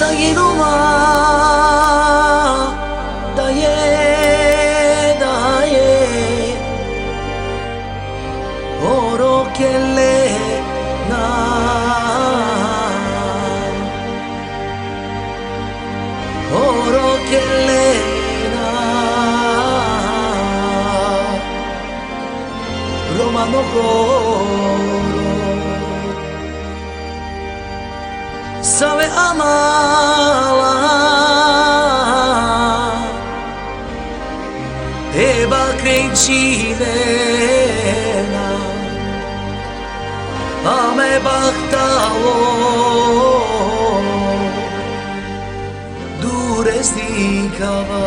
Sai Roma Daye eh, Daye eh. Oro Kelle Na. Oro Kelle Na. Roma Noko Zove amala. Eba krejčilena Ame bahtalo Dure stikava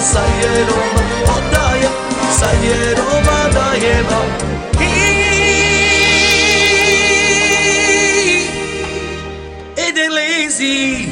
sa jeroma Odajem, sa jeroma dajem vam Edelezi